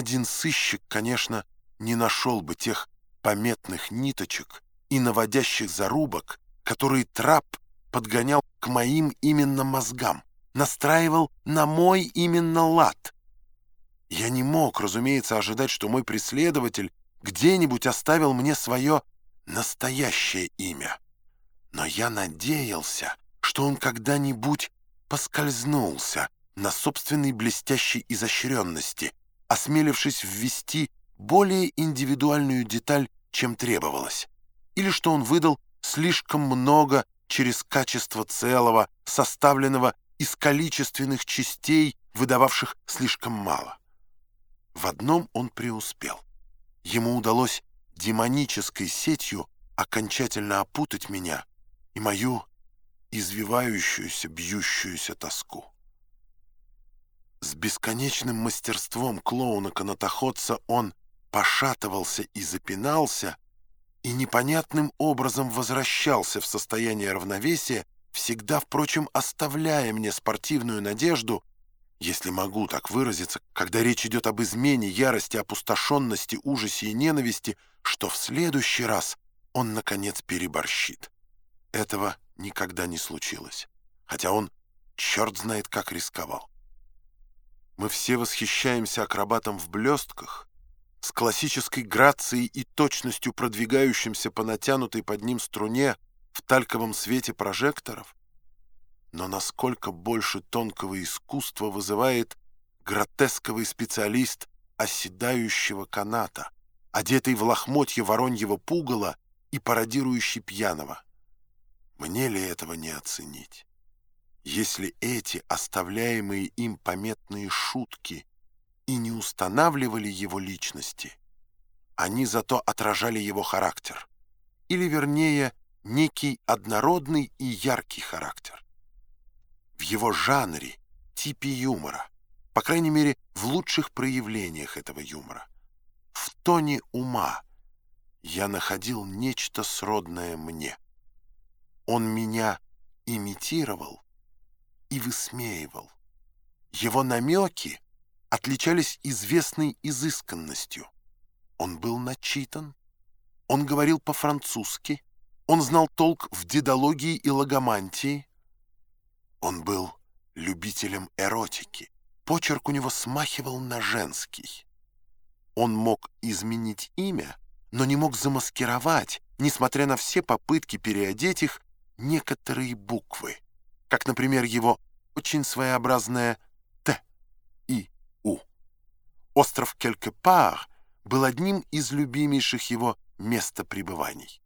один сыщик, конечно, не нашел бы тех пометных ниточек и наводящих зарубок, которые Трап подгонял к моим именно мозгам, настраивал на мой именно лад. Я не мог, разумеется, ожидать, что мой преследователь где-нибудь оставил мне свое настоящее имя. Но я надеялся, что он когда-нибудь поскользнулся на собственной блестящей изощренности, осмелившись ввести более индивидуальную деталь, чем требовалось, или что он выдал слишком много через качество целого, составленного из количественных частей, выдававших слишком мало. В одном он преуспел. Ему удалось демонической сетью окончательно опутать меня и мою извивающуюся, бьющуюся тоску. С бесконечным мастерством клоуна-канатоходца он пошатывался и запинался, и непонятным образом возвращался в состояние равновесия, всегда, впрочем, оставляя мне спортивную надежду, если могу так выразиться, когда речь идет об измене, ярости, опустошенности, ужасе и ненависти, что в следующий раз он, наконец, переборщит. Этого никогда не случилось, хотя он черт знает как рисковал. Мы все восхищаемся акробатом в блестках, с классической грацией и точностью продвигающимся по натянутой под ним струне в тальковом свете прожекторов. Но насколько больше тонкого искусства вызывает гротесковый специалист оседающего каната, одетый в лохмотье вороньего пугала и пародирующий пьяного. Мне ли этого не оценить? Если эти оставляемые им пометные шутки и не устанавливали его личности, они зато отражали его характер, или, вернее, некий однородный и яркий характер. В его жанре, типе юмора, по крайней мере, в лучших проявлениях этого юмора, в тоне ума, я находил нечто сродное мне. Он меня имитировал и высмеивал. Его намеки отличались известной изысканностью. Он был начитан, он говорил по-французски, он знал толк в дедологии и логомантии. Он был любителем эротики, почерк у него смахивал на женский. Он мог изменить имя, но не мог замаскировать, несмотря на все попытки переодеть их, некоторые буквы, как, например, его очень своеобразное «Т» и «У». Остров Келькепар был одним из любимейших его местопребываний.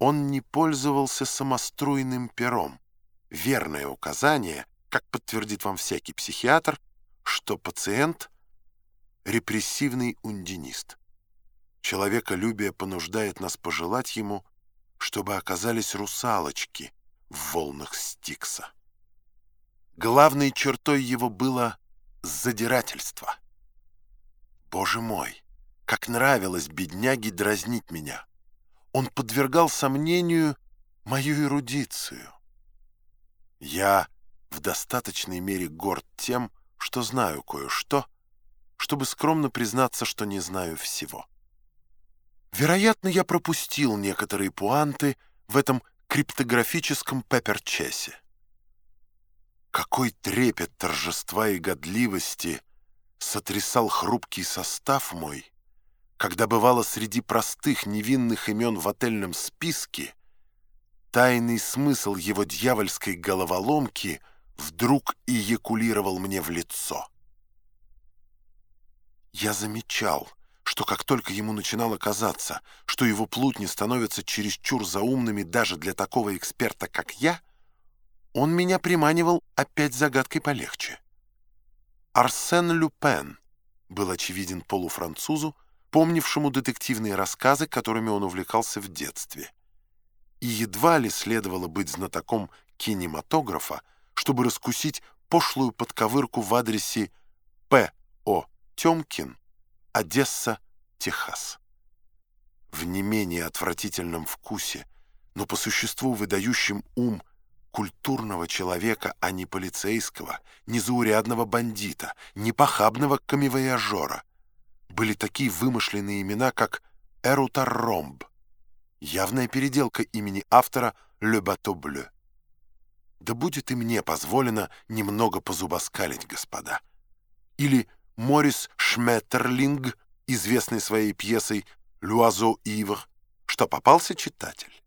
Он не пользовался самоструйным пером. Верное указание, как подтвердит вам всякий психиатр, что пациент — репрессивный ундинист. Человеколюбие понуждает нас пожелать ему, чтобы оказались русалочки в волнах Стикса. Главной чертой его было задирательство. Боже мой, как нравилось бедняге дразнить меня. Он подвергал сомнению мою эрудицию. Я в достаточной мере горд тем, что знаю кое-что, чтобы скромно признаться, что не знаю всего. Вероятно, я пропустил некоторые пуанты в этом криптографическом пепперчесе. Какой трепет торжества и годливости сотрясал хрупкий состав мой, когда бывало среди простых невинных имен в отельном списке тайный смысл его дьявольской головоломки вдруг эякулировал мне в лицо. Я замечал, что как только ему начинало казаться, что его плутни становятся чересчур заумными даже для такого эксперта, как я, он меня приманивал опять загадкой полегче. Арсен Люпен был очевиден полуфранцузу, помнившему детективные рассказы, которыми он увлекался в детстве. И едва ли следовало быть знатоком кинематографа, чтобы раскусить пошлую подковырку в адресе П. О. Тёмкин, Одесса, Техас. В не менее отвратительном вкусе, но по существу выдающим ум культурного человека, а не полицейского, не заурядного бандита, не похабного камевояжора, были такие вымышленные имена, как Эрутар Ромб, явная переделка имени автора Ле Бато Да будет и мне позволено немного позубоскалить, господа. Или Морис Шметерлинг, известный своей пьесой «Люазо Ивр», что попался читатель.